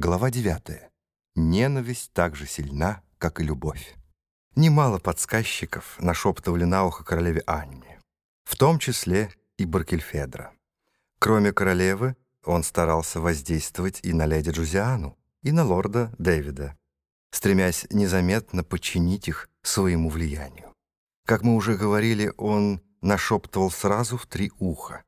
Глава 9. Ненависть так же сильна, как и любовь. Немало подсказчиков нашептывали на ухо королеве Анне, в том числе и Баркельфедра. Кроме королевы, он старался воздействовать и на леди Джузиану, и на лорда Дэвида, стремясь незаметно подчинить их своему влиянию. Как мы уже говорили, он нашептывал сразу в три уха.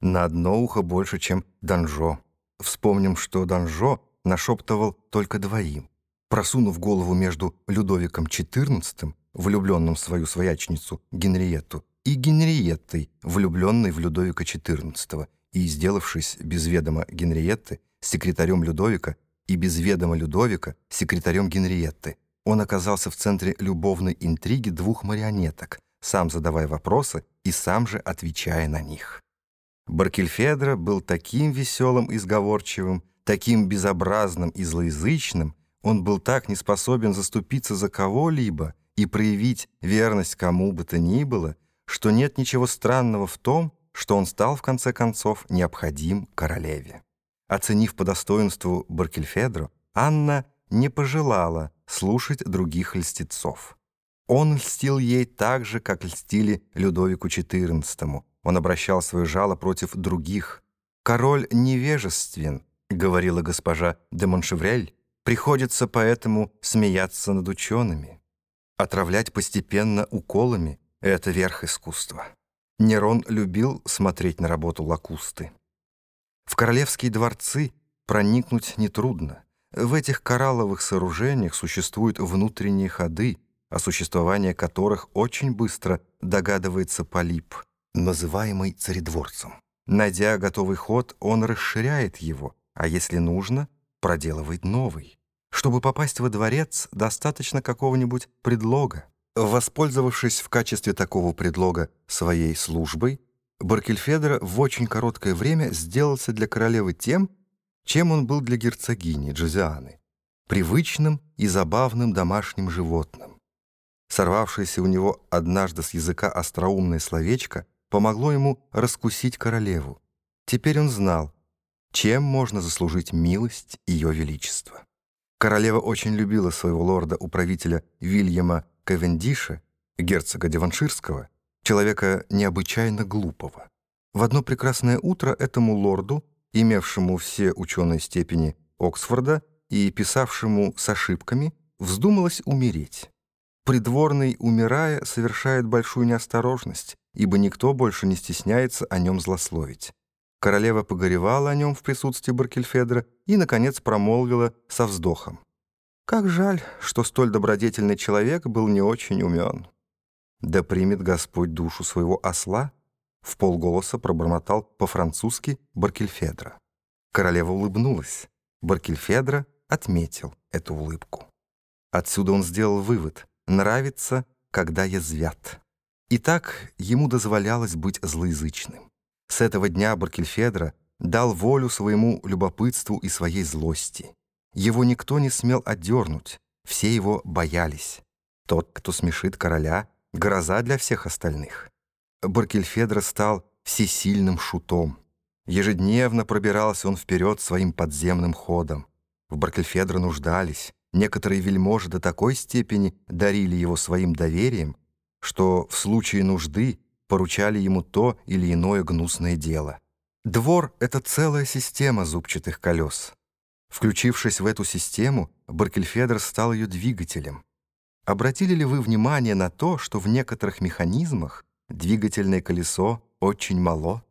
На одно ухо больше, чем Данжо. Вспомним, что Данжо нашептывал только двоим. Просунув голову между Людовиком XIV, влюбленным в свою своячницу Генриетту, и Генриеттой, влюбленной в Людовика XIV, и сделавшись без ведома Генриетты секретарем Людовика и без ведома Людовика секретарем Генриетты, он оказался в центре любовной интриги двух марионеток, сам задавая вопросы и сам же отвечая на них. Баркельфедро был таким веселым и сговорчивым, таким безобразным и злоязычным, он был так неспособен заступиться за кого-либо и проявить верность кому бы то ни было, что нет ничего странного в том, что он стал, в конце концов, необходим королеве. Оценив по достоинству Баркельфедро, Анна не пожелала слушать других льстецов. Он льстил ей так же, как льстили Людовику XIV. Он обращал свое жало против других. Король невежествен, — говорила госпожа де Моншеврель, «приходится поэтому смеяться над учеными. Отравлять постепенно уколами — это верх искусства». Нерон любил смотреть на работу лакусты. В королевские дворцы проникнуть нетрудно. В этих коралловых сооружениях существуют внутренние ходы, о существовании которых очень быстро догадывается полип, называемый царедворцем. Найдя готовый ход, он расширяет его, а если нужно, проделывает новый. Чтобы попасть во дворец, достаточно какого-нибудь предлога. Воспользовавшись в качестве такого предлога своей службой, Баркельфедер в очень короткое время сделался для королевы тем, чем он был для герцогини Джозианы, привычным и забавным домашним животным. Сорвавшееся у него однажды с языка остроумное словечко помогло ему раскусить королеву. Теперь он знал, чем можно заслужить милость Ее Величества. Королева очень любила своего лорда-управителя Вильяма Кавендиша, герцога Деванширского, человека необычайно глупого. В одно прекрасное утро этому лорду, имевшему все ученые степени Оксфорда и писавшему с ошибками, вздумалось умереть. Придворный, умирая, совершает большую неосторожность, ибо никто больше не стесняется о нем злословить. Королева погоревала о нем в присутствии Баркельфедра и, наконец, промолвила со вздохом. «Как жаль, что столь добродетельный человек был не очень умен». «Да примет Господь душу своего осла», — в полголоса пробормотал по-французски Баркельфедра. Королева улыбнулась. Баркельфедра отметил эту улыбку. Отсюда он сделал вывод «нравится, когда язвят». И так ему дозволялось быть злоязычным. С этого дня Баркельфедро дал волю своему любопытству и своей злости. Его никто не смел отдернуть, все его боялись. Тот, кто смешит короля, — гроза для всех остальных. Баркельфедро стал всесильным шутом. Ежедневно пробирался он вперед своим подземным ходом. В Баркельфедро нуждались. Некоторые вельможи до такой степени дарили его своим доверием, что в случае нужды поручали ему то или иное гнусное дело. Двор — это целая система зубчатых колес. Включившись в эту систему, Баркельфедер стал ее двигателем. Обратили ли вы внимание на то, что в некоторых механизмах двигательное колесо очень мало?